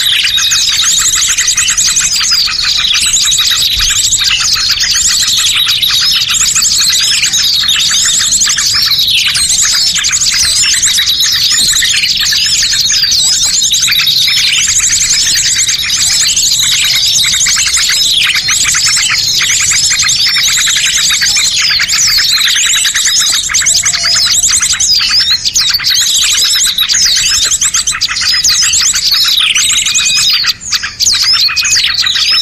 you